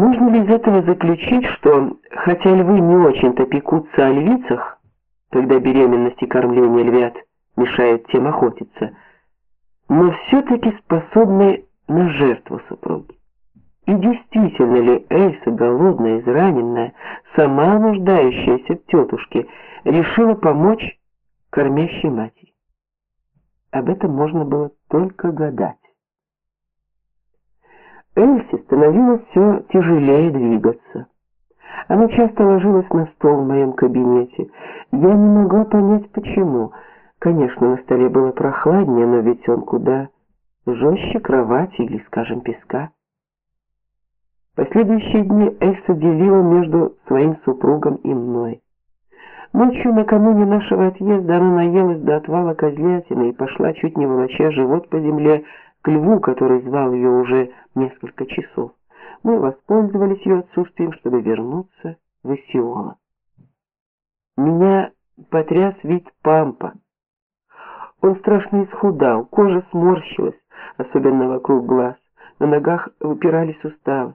Можно ли из этого заключить, что хотя львы не очень-то пекутся о львицах, когда беременность и кормление львят мешают тем охотиться, но все таки способны на жертву супруги? И действительно ли Эльса, голодная, израненная, сама нуждающаяся в тетушке, решила помочь кормящей матери? Об этом можно было только гадать. Эльсе становилось все тяжелее двигаться. Она часто ложилась на стол в моем кабинете. Я не могла понять почему. Конечно, на столе было прохладнее, но ведь он куда жестче кровати или, скажем, песка. Последующие дни Эльса делила между своим супругом и мной. Ночью накануне нашего отъезда она наелась до отвала козлятины и пошла чуть не волоча живот по земле к льву, который звал ее уже несколько часов. Мы воспользовались ее отсутствием, чтобы вернуться в Исиола. Меня потряс вид пампа. Он страшно исхудал, кожа сморщилась, особенно вокруг глаз. На ногах выпирали суставы.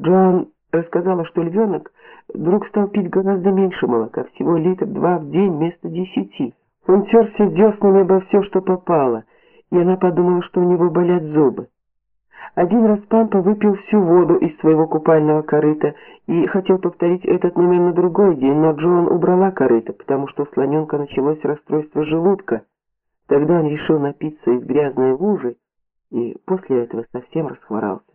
Джон рассказала, что львенок вдруг стал пить гораздо меньше молока, всего литр два в день вместо десяти. Он терся деснами обо все, что попало — и она подумала, что у него болят зубы. Один раз Пампа выпил всю воду из своего купального корыта и хотел повторить этот номер на другой день, но Джоан убрала корыто, потому что у слоненка началось расстройство желудка. Тогда он решил напиться из грязной лужи и после этого совсем расхворался.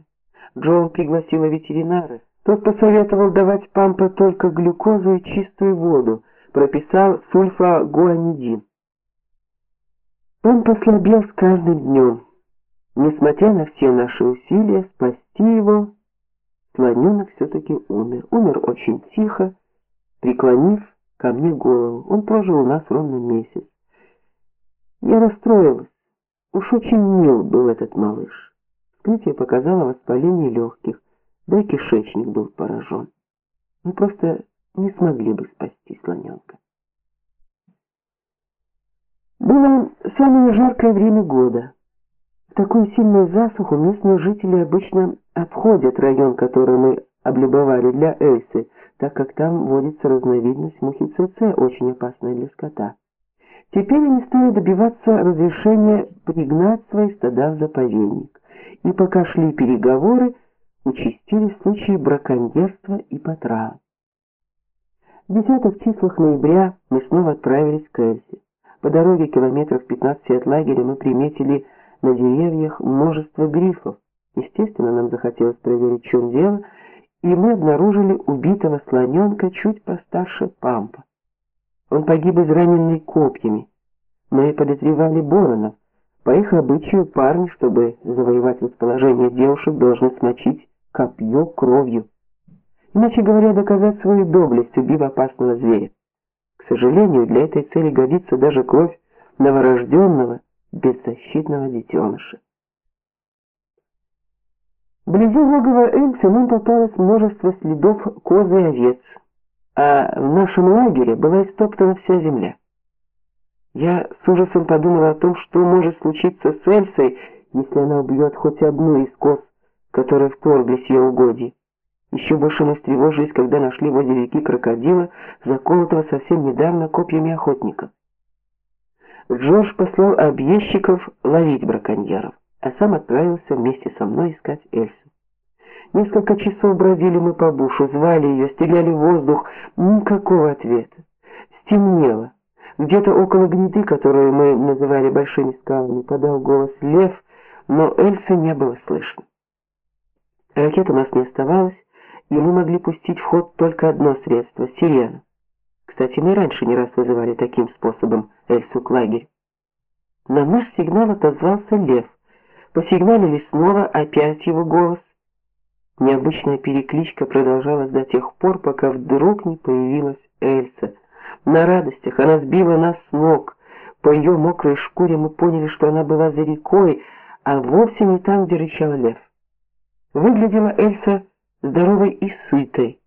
Джоан пригласила ветеринара. Тот посоветовал давать Пампа только глюкозу и чистую воду, прописал сульфагуанидин. Он послабел с каждым днем. Несмотря на все наши усилия спасти его, слоненок все-таки умер. Умер очень тихо, преклонив ко мне голову. Он прожил у нас ровно месяц. Я расстроилась. Уж очень мил был этот малыш. Вскрытие показало воспаление легких, да и кишечник был поражен. Мы просто не смогли бы спасти слоненка. Было самое жаркое время года. В такую сильную засуху местные жители обычно обходят район, который мы облюбовали для Эльсы, так как там водится разновидность мухи ЦЦ, очень опасная для скота. Теперь они стали добиваться разрешения пригнать свои стада в заповедник. И пока шли переговоры, участились случаи браконьерства и потравы. В десятых числах ноября мы снова отправились к Эльсе. По дороге километров 15 от лагеря мы приметили на деревьях множество грифов. Естественно, нам захотелось проверить, в чем дело, и мы обнаружили убитого слоненка чуть постарше Пампа. Он погиб израненный копьями. Мы подозревали Боронов. По их обычаю парни, чтобы завоевать расположение девушек, должны смочить копье кровью. Иначе говоря, доказать свою доблесть, убив опасного зверя. К сожалению, для этой цели годится даже кровь новорожденного, беззащитного детеныша. Вблизи логова Эльсы нам попалось множество следов коз и овец, а в нашем лагере была истоптана вся земля. Я с ужасом подумала о том, что может случиться с Эльсой, если она убьет хоть одну из коз, которые вторглись в ее угодья. Еще больше мы встревожились, когда нашли возле реки крокодила, заколотого совсем недавно копьями охотника. Джордж послал объездчиков ловить браконьеров, а сам отправился вместе со мной искать Эльсу. Несколько часов бродили мы по бушу, звали ее, стреляли в воздух, никакого ответа. Стемнело. Где-то около гнеды, которую мы называли большими скалами, подал голос лев, но Эльсы не было слышно. Ракет у нас не оставалось, мы могли пустить в ход только одно средство – сирену. Кстати, мы раньше не раз вызывали таким способом Эльсу к лагерю. На наш сигнал отозвался лев. Посигналили снова, опять его голос. Необычная перекличка продолжалась до тех пор, пока вдруг не появилась Эльса. На радостях она сбила нас с ног. По ее мокрой шкуре мы поняли, что она была за рекой, а вовсе не там, где рычал лев. Выглядела Эльса здоровой и сытой.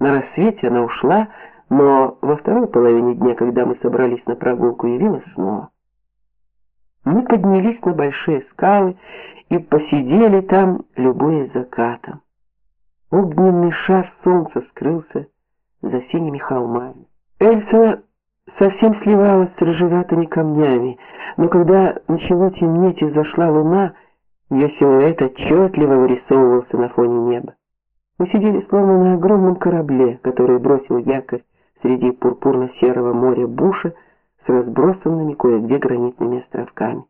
На рассвете она ушла, но во второй половине дня, когда мы собрались на прогулку, явилась снова. Мы поднялись на большие скалы и посидели там, любуясь закатом. Огненный шар солнца скрылся за синими холмами. Эльса совсем сливалась с рыжеватыми камнями, но когда начало темнеть и зашла луна, ее силуэт отчетливо вырисовывался на фоне неба. Мы сидели словно на огромном корабле, который бросил якорь среди пурпурно-серого моря Буша с разбросанными кое-где гранитными островками.